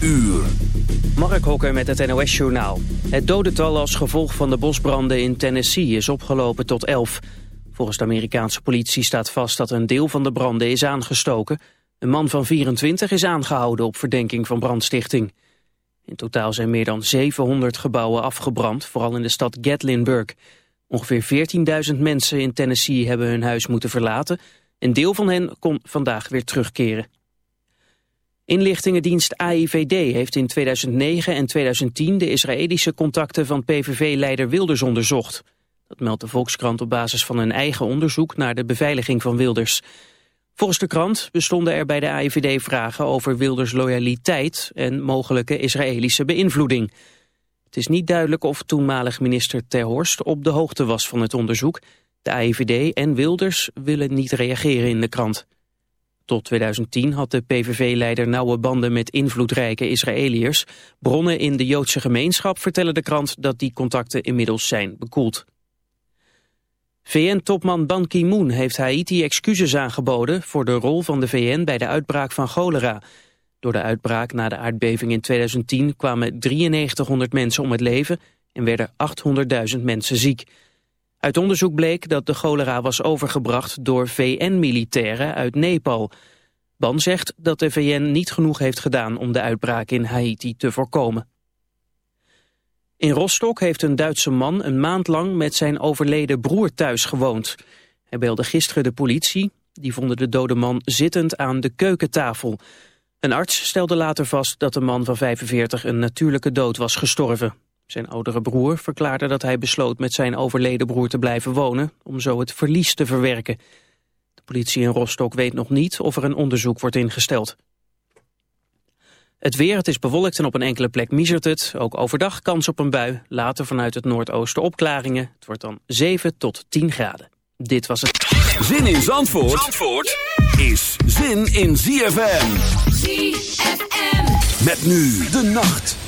uur. Mark Hokker met het NOS Journaal. Het dodental als gevolg van de bosbranden in Tennessee is opgelopen tot 11. Volgens de Amerikaanse politie staat vast dat een deel van de branden is aangestoken. Een man van 24 is aangehouden op verdenking van brandstichting. In totaal zijn meer dan 700 gebouwen afgebrand, vooral in de stad Gatlinburg. Ongeveer 14.000 mensen in Tennessee hebben hun huis moeten verlaten. Een deel van hen kon vandaag weer terugkeren. Inlichtingendienst AIVD heeft in 2009 en 2010 de Israëlische contacten van PVV-leider Wilders onderzocht. Dat meldt de Volkskrant op basis van een eigen onderzoek naar de beveiliging van Wilders. Volgens de krant bestonden er bij de AIVD vragen over Wilders loyaliteit en mogelijke Israëlische beïnvloeding. Het is niet duidelijk of toenmalig minister Ter Horst op de hoogte was van het onderzoek. De AIVD en Wilders willen niet reageren in de krant. Tot 2010 had de PVV-leider nauwe banden met invloedrijke Israëliërs. Bronnen in de Joodse gemeenschap vertellen de krant dat die contacten inmiddels zijn bekoeld. VN-topman Ban Ki-moon heeft Haiti excuses aangeboden voor de rol van de VN bij de uitbraak van cholera. Door de uitbraak na de aardbeving in 2010 kwamen 9300 mensen om het leven en werden 800.000 mensen ziek. Uit onderzoek bleek dat de cholera was overgebracht door VN-militairen uit Nepal. Ban zegt dat de VN niet genoeg heeft gedaan om de uitbraak in Haiti te voorkomen. In Rostock heeft een Duitse man een maand lang met zijn overleden broer thuis gewoond. Hij belde gisteren de politie. Die vonden de dode man zittend aan de keukentafel. Een arts stelde later vast dat de man van 45 een natuurlijke dood was gestorven. Zijn oudere broer verklaarde dat hij besloot met zijn overleden broer te blijven wonen... om zo het verlies te verwerken. De politie in Rostock weet nog niet of er een onderzoek wordt ingesteld. Het weer, het is bewolkt en op een enkele plek miezert het. Ook overdag kans op een bui. Later vanuit het noordoosten opklaringen. Het wordt dan 7 tot 10 graden. Dit was het. Zin in Zandvoort, Zandvoort is zin in ZFM. ZFM. Met nu de nacht.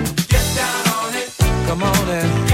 Get down on it. Get down on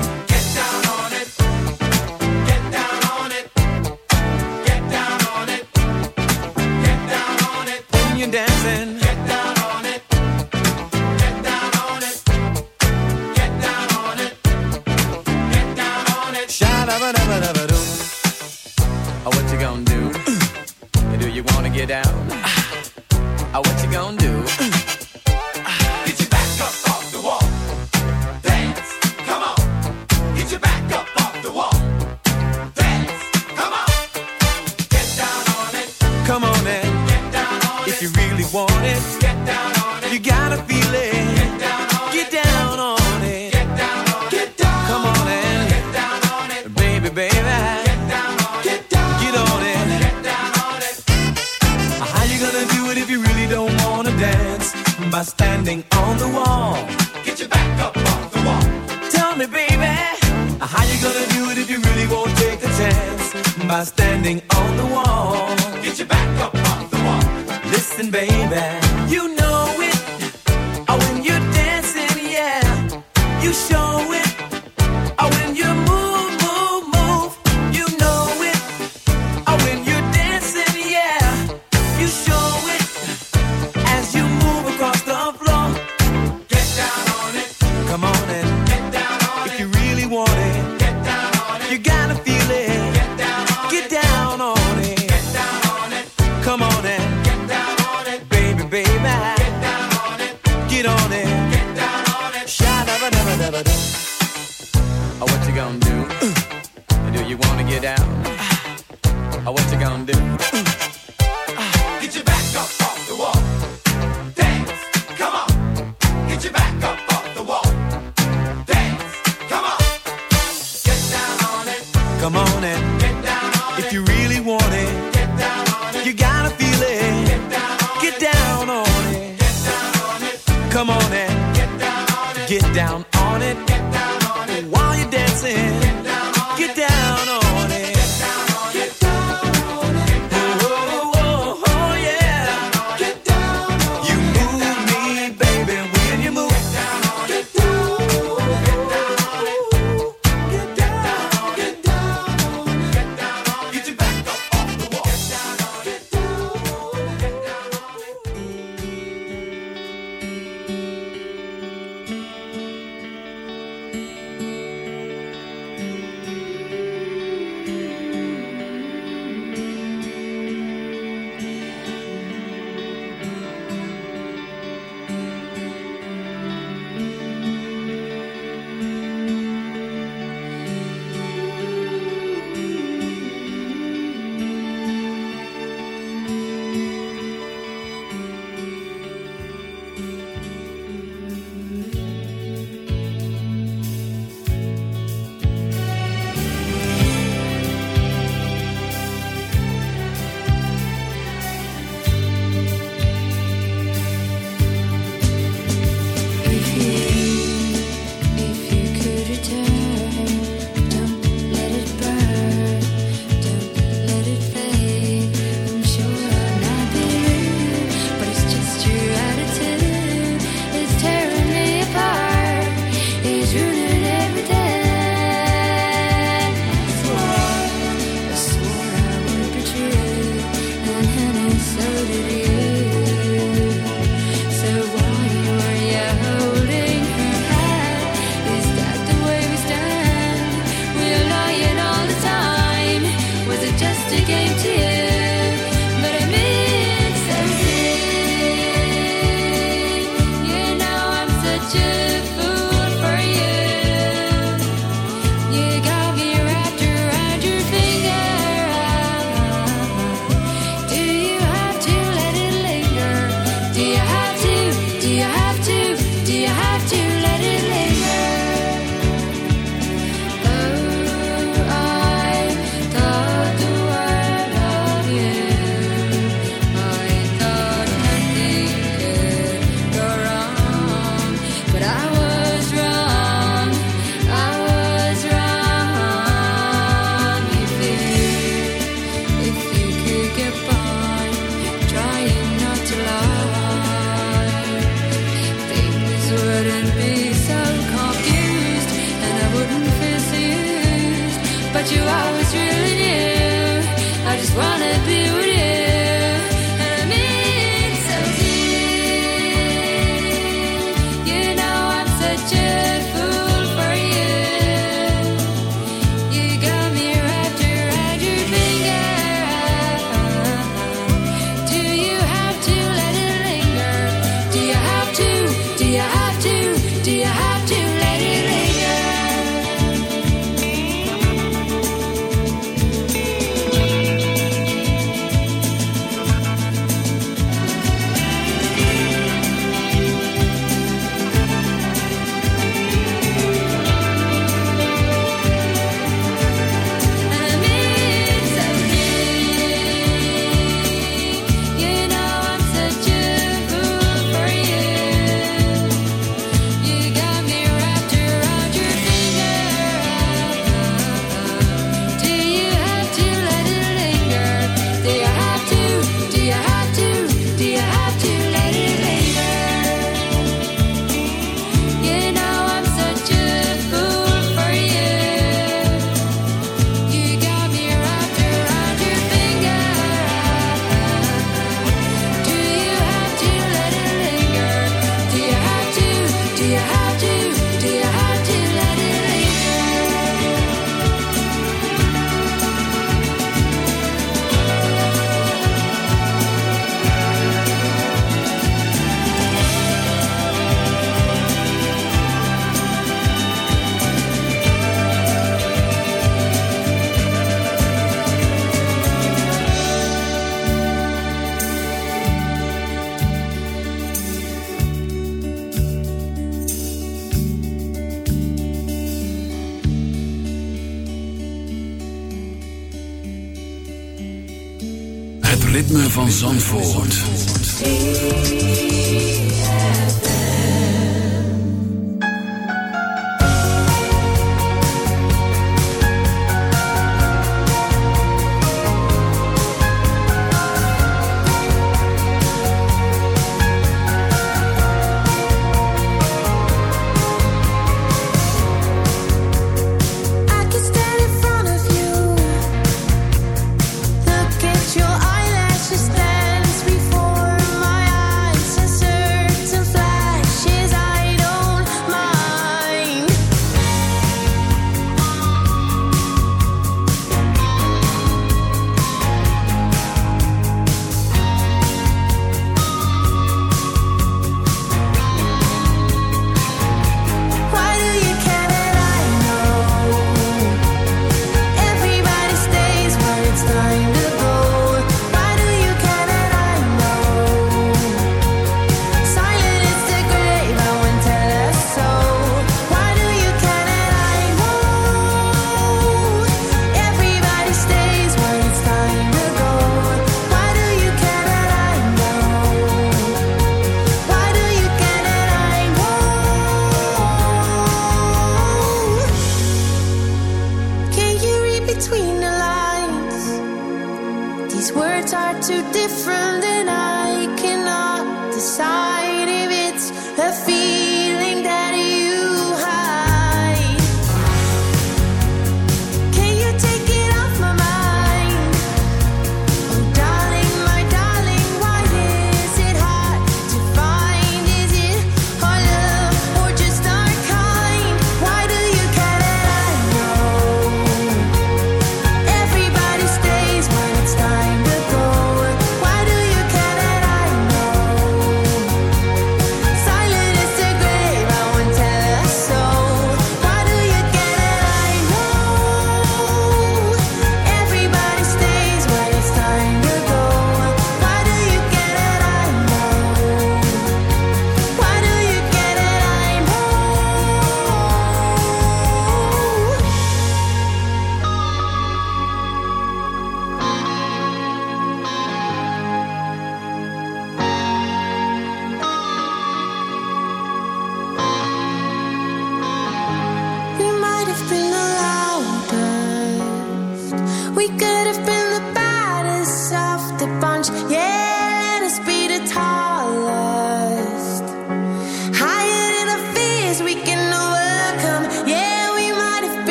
Zandvoort.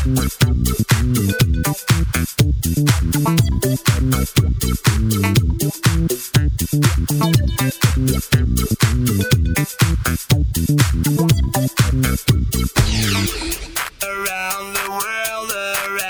around the world, around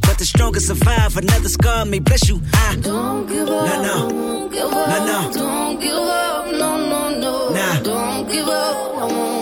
but the strongest survive. Another scar may bless you. I don't give up. No, no. Don't give up. No, no. Don't give up. No, no, no. Nah. Don't give up. I won't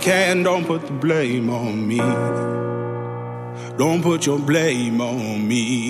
can, don't put the blame on me. Don't put your blame on me.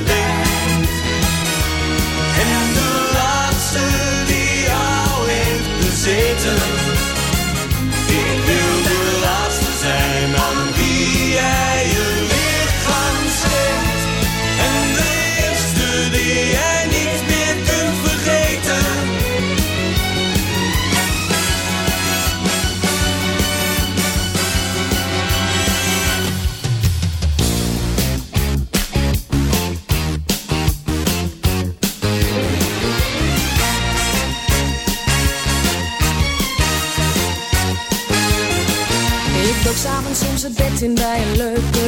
heeft bezeten. Ik wil de laatste zijn aan wie jij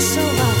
seconde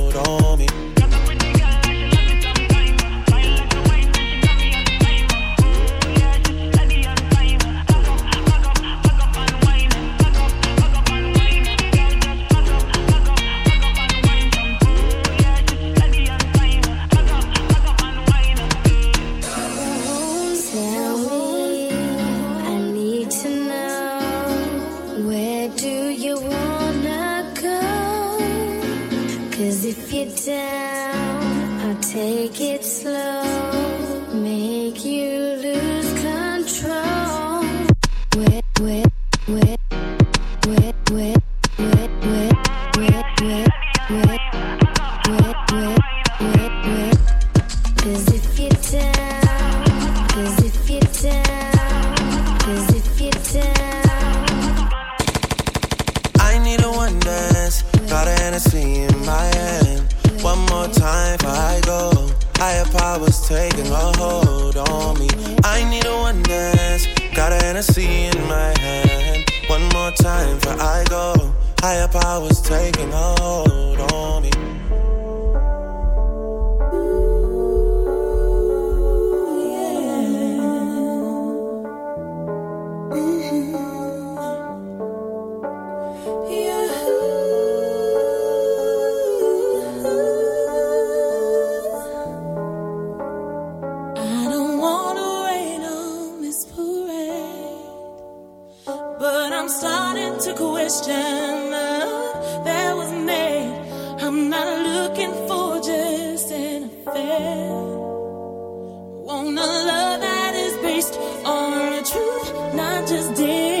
not just dare.